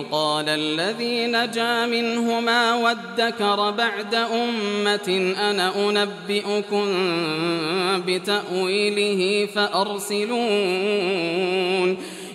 وقال الذي نجا منهما وادكر بعد أمة أنا أنبئكم بتأويله فأرسلون.